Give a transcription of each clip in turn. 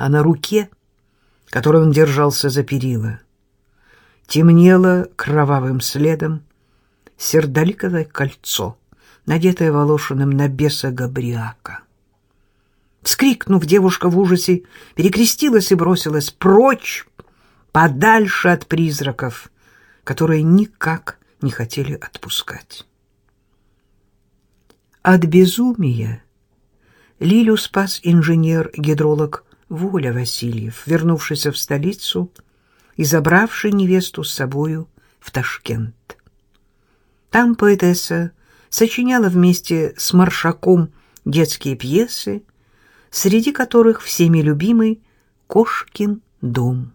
а на руке, которой он держался за перила, темнело кровавым следом сердоликовое кольцо, надетое Волошиным на беса Габриака. Вскрикнув, девушка в ужасе перекрестилась и бросилась прочь, подальше от призраков, которые никак не хотели отпускать. От безумия Лилю спас инженер-гидролог Воля Васильев, вернувшийся в столицу и забравший невесту с собою в Ташкент. Там поэтесса сочиняла вместе с Маршаком детские пьесы, среди которых всеми любимый «Кошкин дом».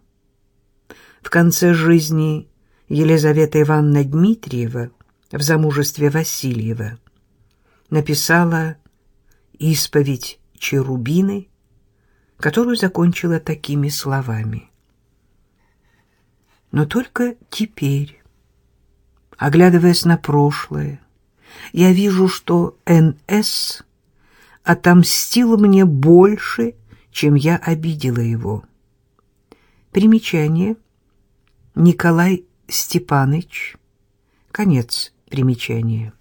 В конце жизни Елизавета Ивановна Дмитриева в замужестве Васильева написала «Исповедь Черубины», которую закончила такими словами. Но только теперь, оглядываясь на прошлое, я вижу, что Н.С. отомстил мне больше, чем я обидела его. Примечание. Николай Степаныч. Конец примечания.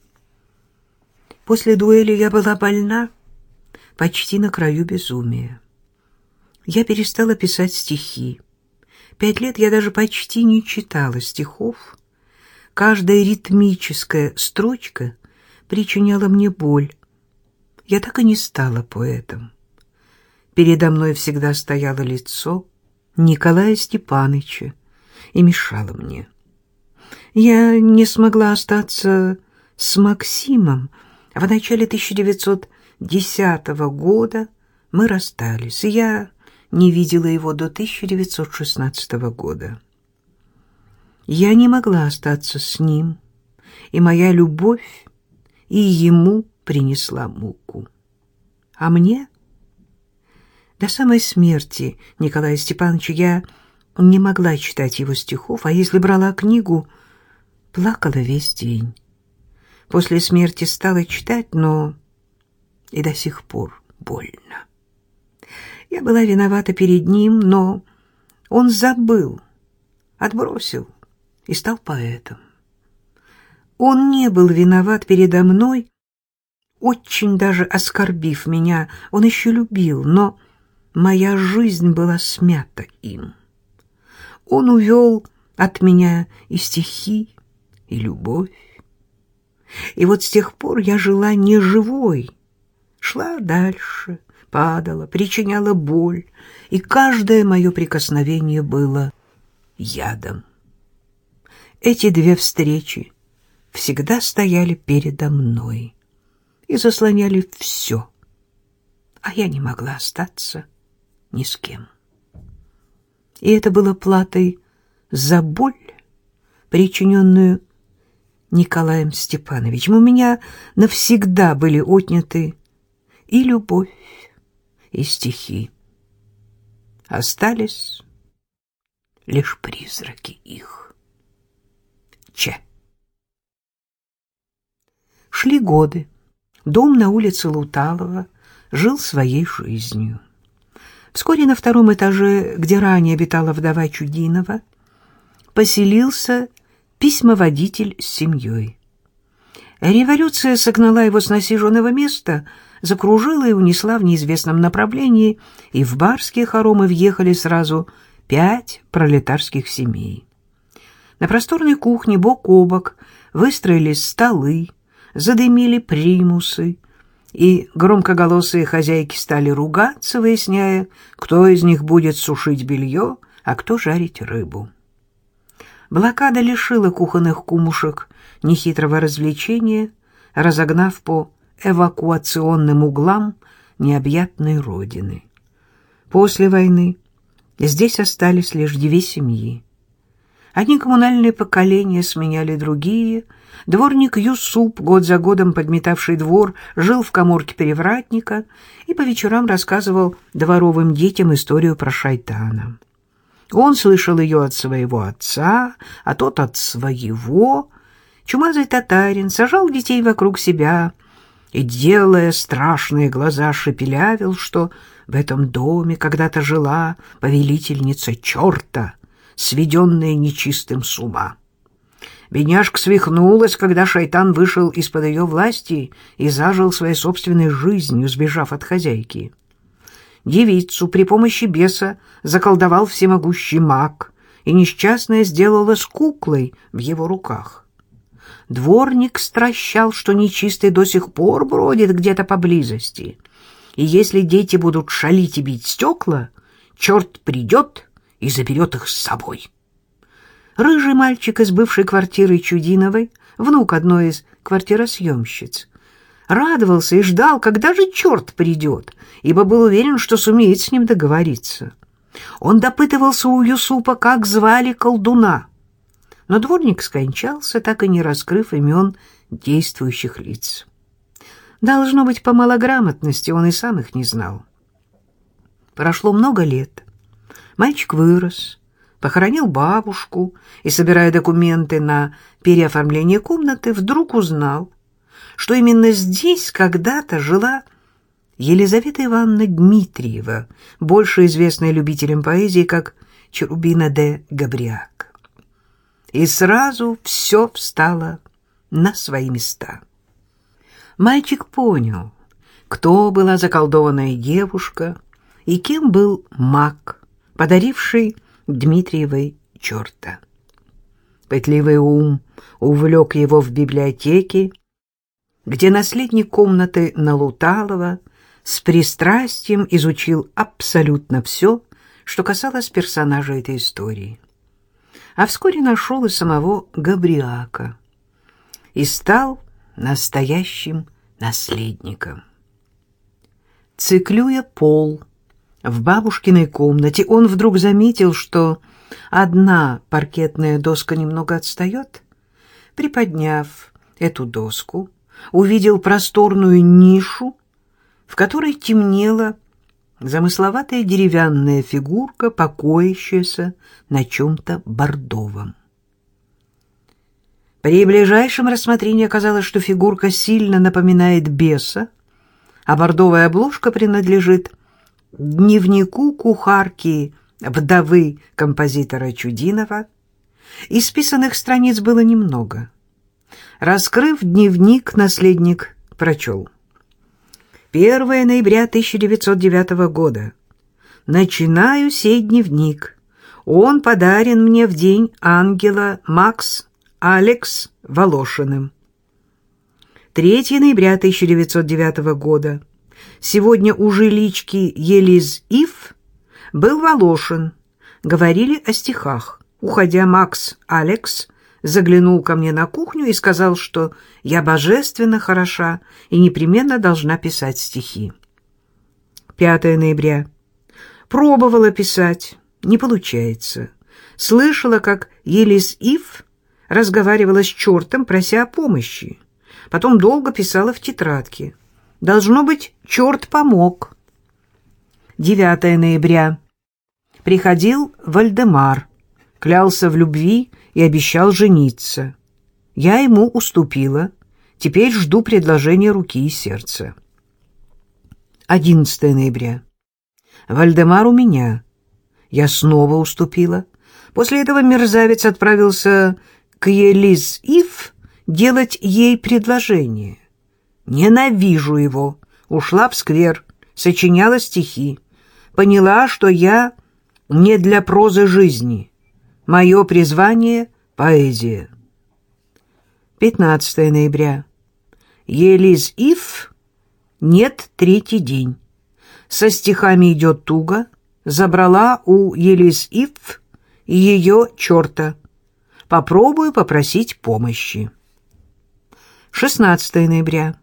После дуэли я была больна, почти на краю безумия. Я перестала писать стихи. Пять лет я даже почти не читала стихов. Каждая ритмическая строчка причиняла мне боль. Я так и не стала поэтом. Передо мной всегда стояло лицо Николая Степаныча и мешало мне. Я не смогла остаться с Максимом, в начале 1910 года мы расстались, и я не видела его до 1916 года. Я не могла остаться с ним, и моя любовь и ему принесла муку. А мне? До самой смерти Николая Степановича я не могла читать его стихов, а если брала книгу, плакала весь день. После смерти стала читать, но и до сих пор больно. Я была виновата перед ним, но он забыл, отбросил и стал поэтом. Он не был виноват передо мной, очень даже оскорбив меня, он еще любил, но моя жизнь была смята им. Он увел от меня и стихи, и любовь. И вот с тех пор я жила не живой, шла дальше, падала, причиняла боль, и каждое мое прикосновение было ядом. Эти две встречи всегда стояли передо мной и заслоняли все, а я не могла остаться ни с кем. И это было платой за боль, причиненную Николаем Степановичем. У меня навсегда были отняты и любовь, и стихи. Остались лишь призраки их. Че. Шли годы. Дом на улице Луталова жил своей жизнью. Вскоре на втором этаже, где ранее обитала вдова Чудинова, поселился письмоводитель с семьей. Революция согнала его с насиженного места, закружила и унесла в неизвестном направлении, и в барские хоромы въехали сразу пять пролетарских семей. На просторной кухне бок о бок выстроились столы, задымили примусы, и громкоголосые хозяйки стали ругаться, выясняя, кто из них будет сушить белье, а кто жарить рыбу. Блокада лишила кухонных кумушек нехитрого развлечения, разогнав по эвакуационным углам необъятной родины. После войны здесь остались лишь две семьи. Одни коммунальные поколения сменяли другие. Дворник Юсуп, год за годом подметавший двор, жил в коморке перевратника и по вечерам рассказывал дворовым детям историю про шайтана. Он слышал ее от своего отца, а тот от своего. Чумазый татарин сажал детей вокруг себя, и, делая страшные глаза, шепелявил, что в этом доме когда-то жила повелительница черта, сведенная нечистым с ума. Бедняжка свихнулась, когда шайтан вышел из-под ее власти и зажил своей собственной жизнью, сбежав от хозяйки. Девицу при помощи беса заколдовал всемогущий маг, и несчастная сделалась куклой в его руках. Дворник стращал, что нечистый до сих пор бродит где-то поблизости, и если дети будут шалить и бить стекла, черт придет и заберет их с собой. Рыжий мальчик из бывшей квартиры Чудиновой, внук одной из квартиросъемщиц, радовался и ждал, когда же черт придет, ибо был уверен, что сумеет с ним договориться. Он допытывался у Юсупа, как звали колдуна. Но дворник скончался, так и не раскрыв имен действующих лиц. Должно быть, по малограмотности он и сам их не знал. Прошло много лет. Мальчик вырос, похоронил бабушку и, собирая документы на переоформление комнаты, вдруг узнал, что именно здесь когда-то жила Елизавета Ивановна Дмитриева, больше известная любителям поэзии как Черубина де Габриак. И сразу все встало на свои места. Мальчик понял, кто была заколдованная девушка и кем был маг, подаривший Дмитриевой черта. Пытливый ум увлек его в библиотеке, где наследник комнаты Налуталова с пристрастием изучил абсолютно все, что касалось персонажа этой истории. А вскоре нашел и самого Габриака и стал настоящим наследником. Циклюя пол в бабушкиной комнате, он вдруг заметил, что одна паркетная доска немного отстает. Приподняв эту доску, увидел просторную нишу, в которой темнела замысловатая деревянная фигурка, покоящаяся на чем-то бордовом. При ближайшем рассмотрении оказалось, что фигурка сильно напоминает беса, а бордовая обложка принадлежит дневнику кухарки вдовы композитора Чудинова. Исписанных страниц было немного. Раскрыв дневник, наследник прочел. 1 ноября 1909 года. Начинаю сей дневник. Он подарен мне в день ангела Макс Алекс Волошиным. 3 ноября 1909 года. Сегодня у жилички Елиз Ив был Волошин. Говорили о стихах. Уходя, Макс Алекс заглянул ко мне на кухню и сказал, что я божественно хороша и непременно должна писать стихи. 5 ноября. Пробовала писать, не получается. Слышала, как Елис Ив разговаривала с чертом, прося о помощи. Потом долго писала в тетрадке. Должно быть, черт помог. 9 ноября. Приходил Вальдемар, клялся в любви и обещал жениться. Я ему уступила. Теперь жду предложения руки и сердца. 11 ноября. Вальдемар у меня. Я снова уступила. После этого мерзавец отправился к Елиз Ив делать ей предложение. Ненавижу его. Ушла в сквер, сочиняла стихи. Поняла, что я не для прозы жизни. Мое призвание — поэзия. 15 ноября. Елиз Ив нет третий день. Со стихами идет туго. Забрала у Елиз Ив ее черта. Попробую попросить помощи. 16 ноября.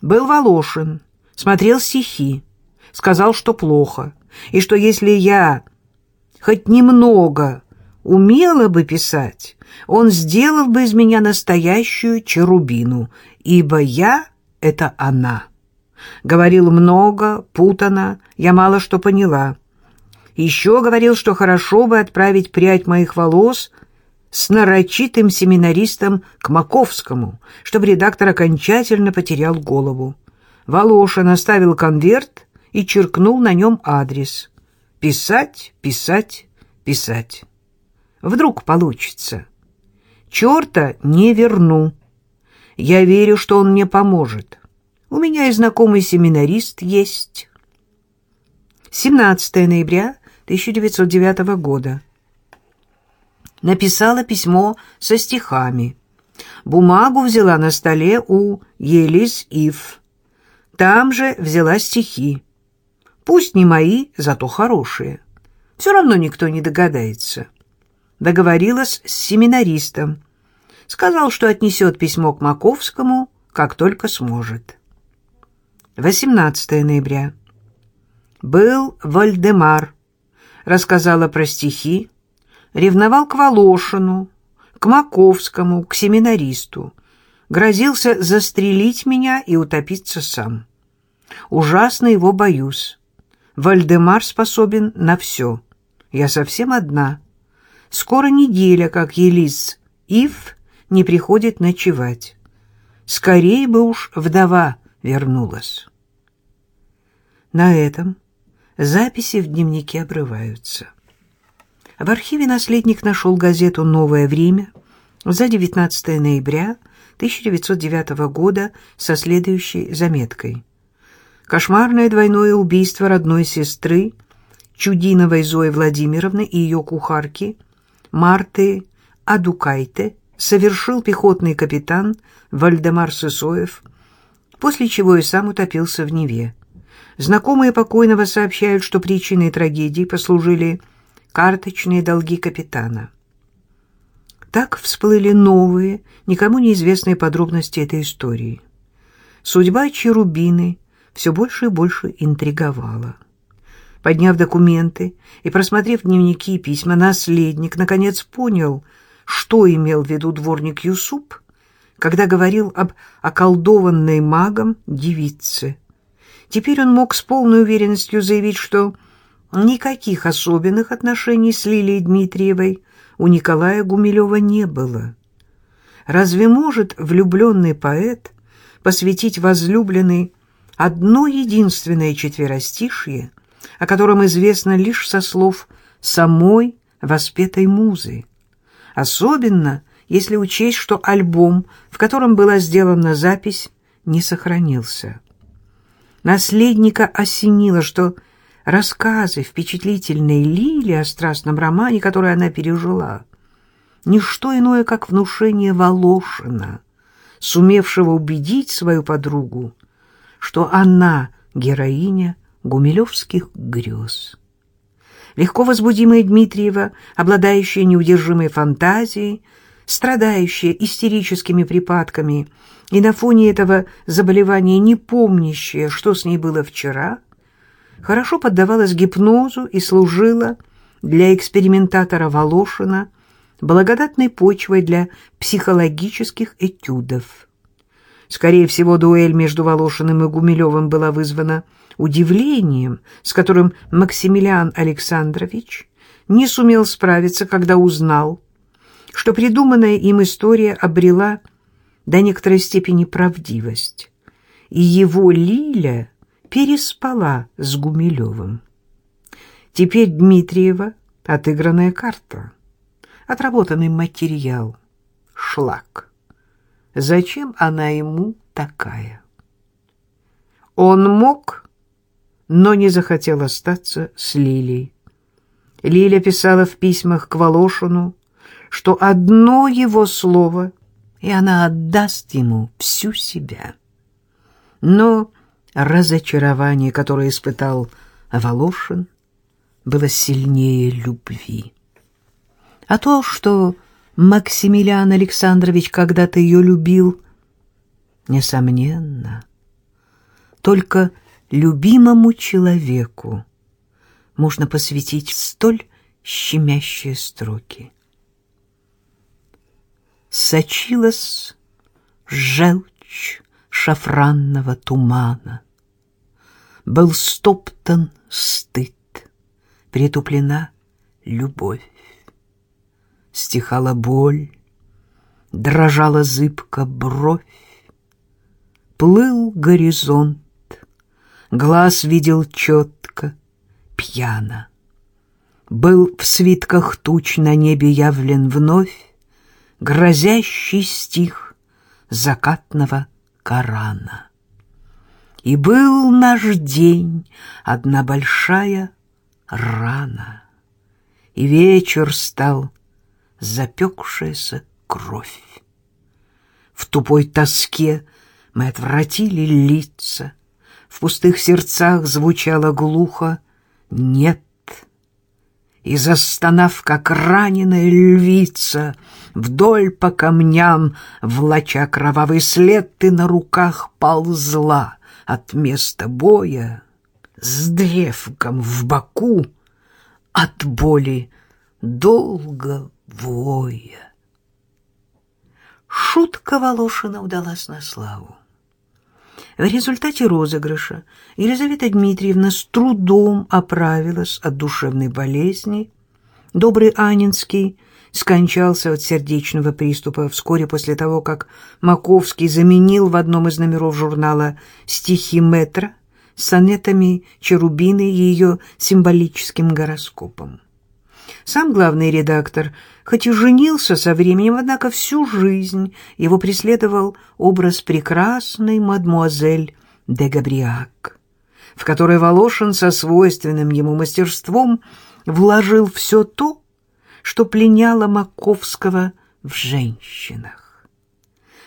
Был Волошин, смотрел стихи, сказал, что плохо, и что если я хоть немного умела бы писать, он сделал бы из меня настоящую черубину, ибо я — это она. Говорил много, путано, я мало что поняла. Еще говорил, что хорошо бы отправить прядь моих волос с нарочитым семинаристом к Маковскому, чтобы редактор окончательно потерял голову. Волошин оставил конверт и черкнул на нем адрес. Писать, писать, писать. Вдруг получится. Черта не верну. Я верю, что он мне поможет. У меня и знакомый семинарист есть. 17 ноября 1909 года. Написала письмо со стихами. Бумагу взяла на столе у Елис Ив. Там же взяла стихи. Пусть не мои, зато хорошие. Все равно никто не догадается. Договорилась с семинаристом. Сказал, что отнесет письмо к Маковскому, как только сможет. 18 ноября. Был Вальдемар. Рассказала про стихи. Ревновал к Волошину, к Маковскому, к семинаристу. Грозился застрелить меня и утопиться сам. Ужасно его боюсь. Вальдемар способен на все. Я совсем одна. Скоро неделя, как Елис Ив не приходит ночевать. Скорее бы уж вдова вернулась. На этом записи в дневнике обрываются. В архиве наследник нашел газету «Новое время» за 19 ноября 1909 года со следующей заметкой – Кошмарное двойное убийство родной сестры Чудиновой Зои Владимировны и ее кухарки Марты Адукайте совершил пехотный капитан Вальдемар Сысоев, после чего и сам утопился в Неве. Знакомые покойного сообщают, что причиной трагедии послужили карточные долги капитана. Так всплыли новые, никому неизвестные подробности этой истории. Судьба Черубины все больше и больше интриговала. Подняв документы и просмотрев дневники и письма, наследник наконец понял, что имел в виду дворник Юсуп, когда говорил об околдованной магом девице. Теперь он мог с полной уверенностью заявить, что никаких особенных отношений с Лилией Дмитриевой у Николая Гумилева не было. Разве может влюбленный поэт посвятить возлюбленный одно единственное четверостишье, о котором известно лишь со слов самой воспетой музы. Особенно, если учесть, что альбом, в котором была сделана запись, не сохранился. Наследника осенило, что рассказы впечатлительной Лили о страстном романе, который она пережила, не что иное, как внушение Волошина, сумевшего убедить свою подругу, что она героиня гумилевских грез. Легко возбудимая Дмитриева, обладающая неудержимой фантазией, страдающая истерическими припадками и на фоне этого заболевания не помнящая, что с ней было вчера, хорошо поддавалась гипнозу и служила для экспериментатора Волошина благодатной почвой для психологических этюдов. Скорее всего, дуэль между Волошиным и Гумилевым была вызвана удивлением, с которым Максимилиан Александрович не сумел справиться, когда узнал, что придуманная им история обрела до некоторой степени правдивость, и его Лиля переспала с Гумилевым. Теперь Дмитриева — отыгранная карта, отработанный материал, шлак. Зачем она ему такая? Он мог, но не захотел остаться с Лилией. Лиля писала в письмах к Волошину, что одно его слово, и она отдаст ему всю себя. Но разочарование, которое испытал Волошин, было сильнее любви. А то, что Максимилиан Александрович когда-то ее любил. Несомненно. Только любимому человеку можно посвятить столь щемящие строки. Сочилась желчь шафранного тумана, Был стоптан стыд, притуплена любовь стихала боль, дрожала зыбка бровь. Плыл горизонт, глаз видел четко, пьяно. Был в свитках туч на небе явлен вновь грозящий стих закатного Корана. И был наш день одна большая рана, И вечер стал запекшаяся кровь. В тупой тоске мы отвратили лица, В пустых сердцах звучало глухо «нет». И застонав, как раненая львица, Вдоль по камням, влача кровавый след, Ты на руках ползла от места боя, С древком в боку от боли долго воя. Шутка Волошина удалась на славу. В результате розыгрыша Елизавета Дмитриевна с трудом оправилась от душевной болезни. Добрый Анинский скончался от сердечного приступа вскоре после того, как Маковский заменил в одном из номеров журнала «Стихи метра» сонетами Черубины и ее символическим гороскопом. Сам главный редактор, хоть и женился со временем, однако всю жизнь его преследовал образ прекрасной мадмуазель де Габриак, в которой Волошин со свойственным ему мастерством вложил все то, что пленяло Маковского в женщинах.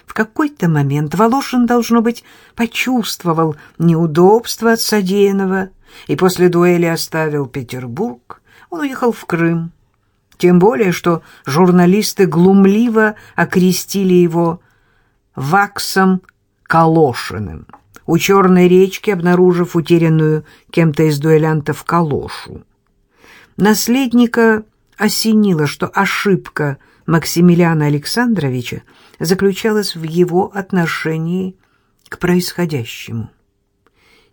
В какой-то момент Волошин, должно быть, почувствовал неудобство от содеянного и после дуэли оставил Петербург, он уехал в Крым. Тем более, что журналисты глумливо окрестили его Ваксом Калошиным, у Черной речки обнаружив утерянную кем-то из дуэлянтов калошу. Наследника осенило, что ошибка Максимилиана Александровича заключалась в его отношении к происходящему.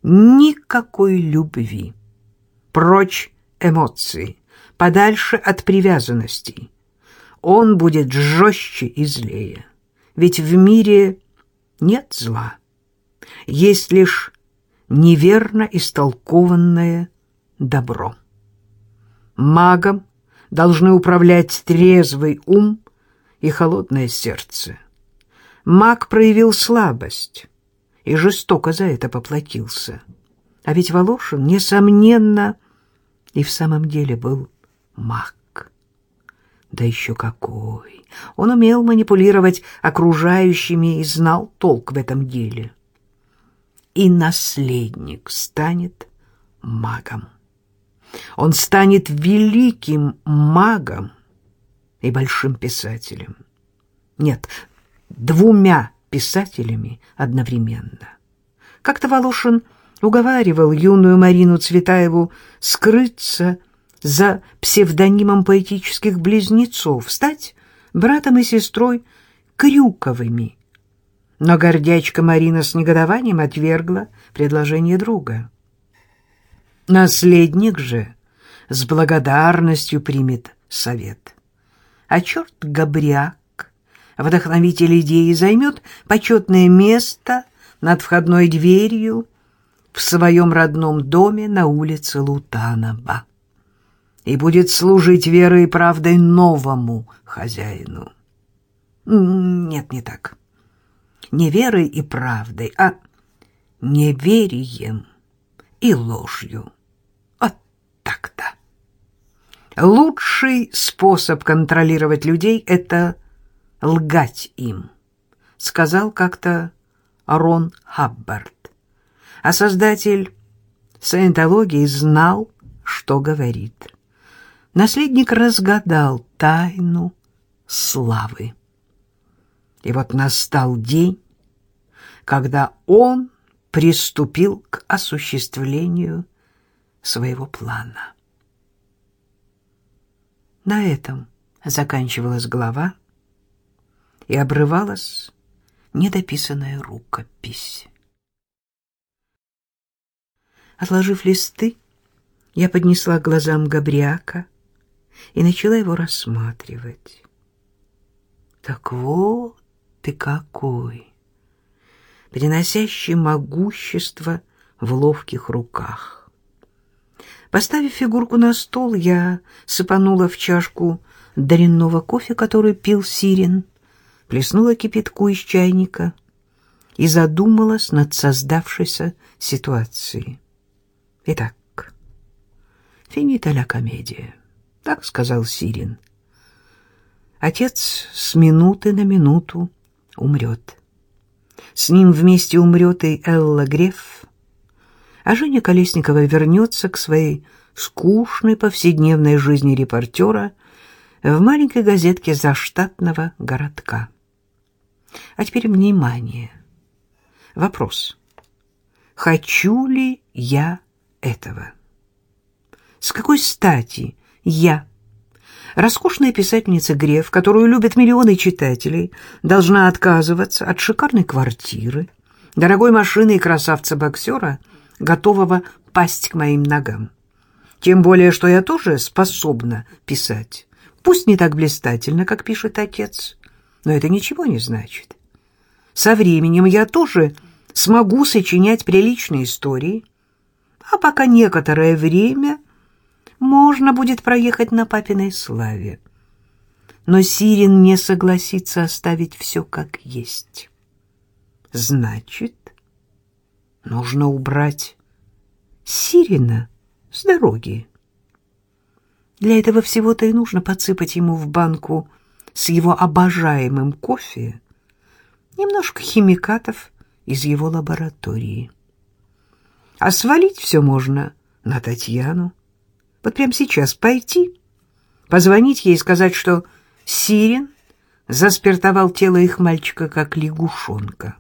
Никакой любви. Прочь эмоции, подальше от привязанностей. Он будет жестче и злее. Ведь в мире нет зла. Есть лишь неверно истолкованное добро. Магом должны управлять трезвый ум и холодное сердце. Маг проявил слабость и жестоко за это поплатился. А ведь Волошин, несомненно, и в самом деле был маг. Да еще какой! Он умел манипулировать окружающими и знал толк в этом деле. И наследник станет магом. Он станет великим магом и большим писателем. Нет, двумя писателями одновременно. Как-то Волошин уговаривал юную Марину Цветаеву скрыться за псевдонимом поэтических близнецов, стать братом и сестрой Крюковыми. Но гордячка Марина с негодованием отвергла предложение друга. Наследник же с благодарностью примет совет. А черт Габряк, вдохновитель идеи, займет почетное место над входной дверью в своем родном доме на улице Лутанова и будет служить верой и правдой новому хозяину. Нет, не так. Не верой и правдой, а неверием и ложью. Вот так-то. Лучший способ контролировать людей — это лгать им, сказал как-то Рон Хаббард. А создатель саентологии знал, что говорит. Наследник разгадал тайну славы. И вот настал день, когда он приступил к осуществлению своего плана. На этом заканчивалась глава и обрывалась недописанная рукопись. Отложив листы, я поднесла глазам Габриака и начала его рассматривать. Так вот ты какой, приносящий могущество в ловких руках. Поставив фигурку на стол, я сыпанула в чашку дрянного кофе, который пил Сирин, плеснула кипятку из чайника и задумалась над создавшейся ситуацией. Итак, финита ля комедия, так сказал Сирин. Отец с минуты на минуту умрет. С ним вместе умрет и Элла Греф, а Женя Колесникова вернется к своей скучной повседневной жизни репортера в маленькой газетке заштатного городка. А теперь внимание. Вопрос. Хочу ли я этого? С какой стати я, роскошная писательница Греф, которую любят миллионы читателей, должна отказываться от шикарной квартиры, дорогой машины и красавца-боксера, готового пасть к моим ногам? Тем более, что я тоже способна писать. Пусть не так блистательно, как пишет отец, но это ничего не значит. Со временем я тоже смогу сочинять приличные истории, а пока некоторое время можно будет проехать на папиной славе. Но Сирин не согласится оставить все как есть. Значит, нужно убрать Сирина с дороги. Для этого всего-то и нужно подсыпать ему в банку с его обожаемым кофе немножко химикатов из его лаборатории. А свалить все можно на Татьяну. Вот прямо сейчас пойти, позвонить ей и сказать, что Сирин заспиртовал тело их мальчика, как лягушонка.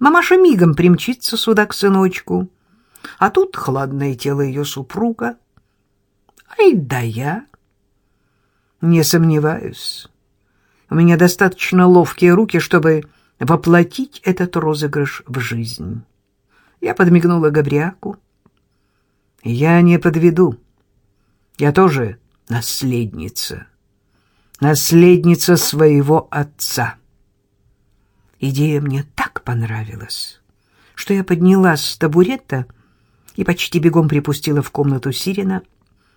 Мамаша мигом примчится сюда к сыночку, а тут хладное тело ее супруга — Ай да я. Не сомневаюсь. У меня достаточно ловкие руки, чтобы воплотить этот розыгрыш в жизнь. Я подмигнула Габриаку. Я не подведу. Я тоже наследница. Наследница своего отца. Идея мне так понравилась, что я поднялась с табурета и почти бегом припустила в комнату Сирина,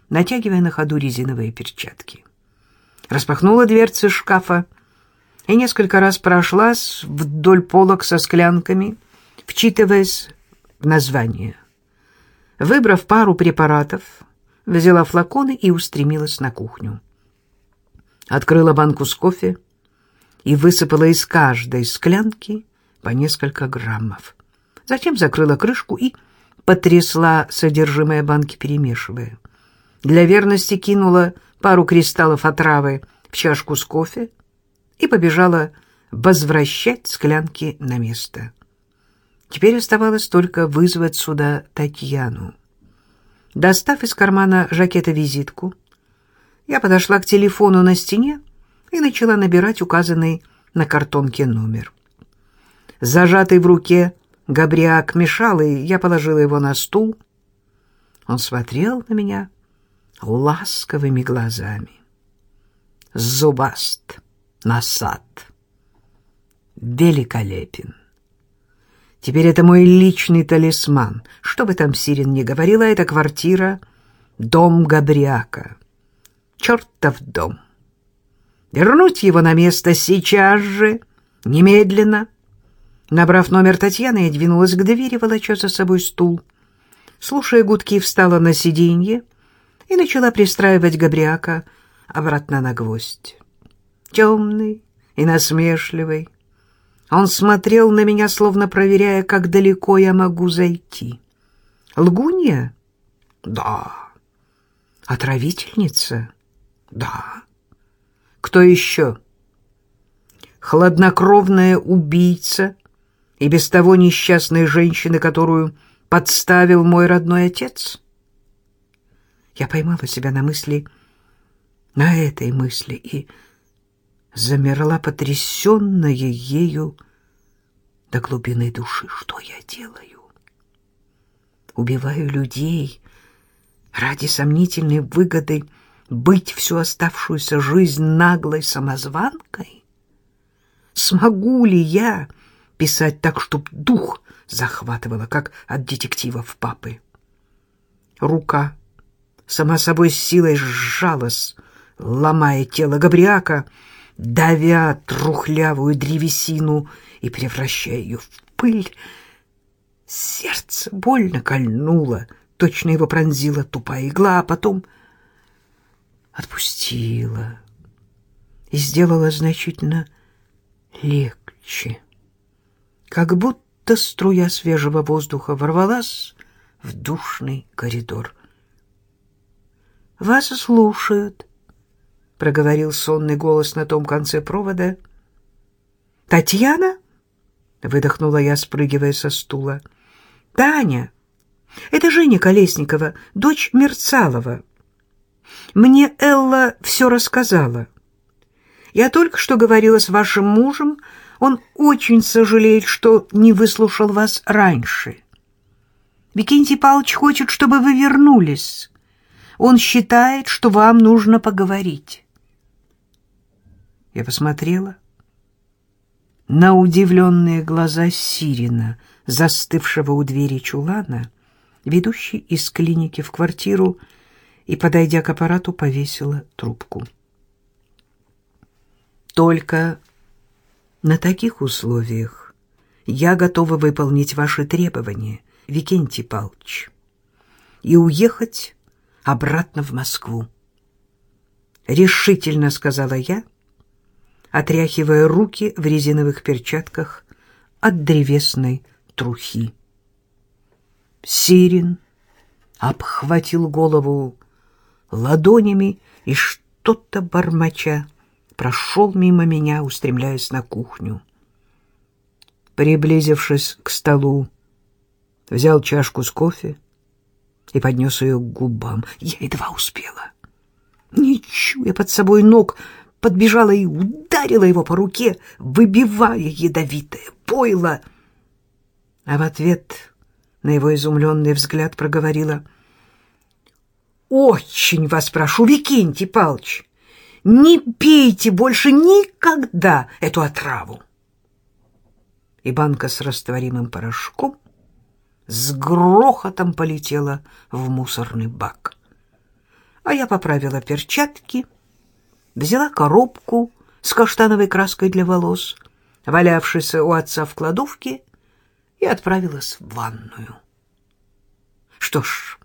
натягивая на ходу резиновые перчатки. Распахнула дверцы шкафа и несколько раз прошлась вдоль полок со склянками, вчитываясь название. Выбрав пару препаратов, взяла флаконы и устремилась на кухню. Открыла банку с кофе и высыпала из каждой склянки по несколько граммов. Затем закрыла крышку и потрясла содержимое банки, перемешивая. Для верности кинула пару кристаллов отравы в чашку с кофе и побежала возвращать склянки на место. Теперь оставалось только вызвать сюда Татьяну. Достав из кармана жакета визитку, я подошла к телефону на стене и начала набирать указанный на картонке номер. Зажатый в руке Габриак мешал, и я положила его на стул. Он смотрел на меня ласковыми глазами. Зубаст, насад, великолепен. Теперь это мой личный талисман. Что бы там Сирин ни говорила, эта квартира — дом Габриака. Чертов дом. Вернуть его на место сейчас же, немедленно. Набрав номер Татьяны, я двинулась к двери, волоча за собой стул. Слушая гудки, встала на сиденье — и начала пристраивать Габриака обратно на гвоздь. Темный и насмешливый, он смотрел на меня, словно проверяя, как далеко я могу зайти. Лгунья? Да. Отравительница? Да. Кто еще? Хладнокровная убийца и без того несчастной женщины, которую подставил мой родной отец? — я поймала себя на мысли, на этой мысли, и замерла потрясенная ею до глубины души. Что я делаю? Убиваю людей ради сомнительной выгоды быть всю оставшуюся жизнь наглой самозванкой? Смогу ли я писать так, чтоб дух захватывало, как от детективов папы? Рука сама собой с силой сжалась, ломая тело Габриака, давя трухлявую древесину и превращая ее в пыль. Сердце больно кольнуло, точно его пронзила тупая игла, а потом отпустила и сделала значительно легче. Как будто струя свежего воздуха ворвалась в душный коридор. «Вас слушают», — проговорил сонный голос на том конце провода. «Татьяна?» — выдохнула я, спрыгивая со стула. «Таня, это Женя Колесникова, дочь Мерцалова. Мне Элла все рассказала. Я только что говорила с вашим мужем, он очень сожалеет, что не выслушал вас раньше. Викентий Павлович хочет, чтобы вы вернулись». Он считает, что вам нужно поговорить. Я посмотрела на удивленные глаза Сирина, застывшего у двери чулана, ведущей из клиники в квартиру, и, подойдя к аппарату, повесила трубку. Только на таких условиях я готова выполнить ваши требования, Викентий Павлович, и уехать обратно в Москву. Решительно сказала я, отряхивая руки в резиновых перчатках от древесной трухи. Сирин обхватил голову ладонями и что-то бормоча прошел мимо меня, устремляясь на кухню. Приблизившись к столу, взял чашку с кофе, и поднес ее к губам. Я едва успела. Не чуя под собой ног, подбежала и ударила его по руке, выбивая ядовитое пойло. А в ответ на его изумленный взгляд проговорила. «Очень вас прошу, Викентий Палыч, не пейте больше никогда эту отраву!» И банка с растворимым порошком с грохотом полетела в мусорный бак. А я поправила перчатки, взяла коробку с каштановой краской для волос, валявшейся у отца в кладовке, и отправилась в ванную. Что ж,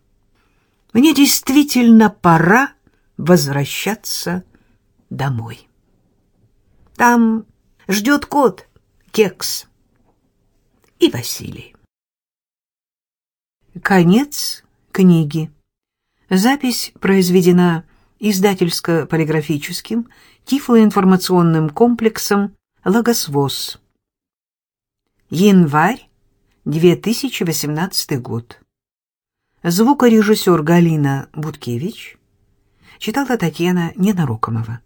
мне действительно пора возвращаться домой. Там ждет кот, кекс и Василий. Конец книги. Запись произведена издательско-полиграфическим тифлоинформационным комплексом «Логосвоз». Январь 2018 год. Звукорежиссер Галина Буткевич читала Татьяна Ненарокомова.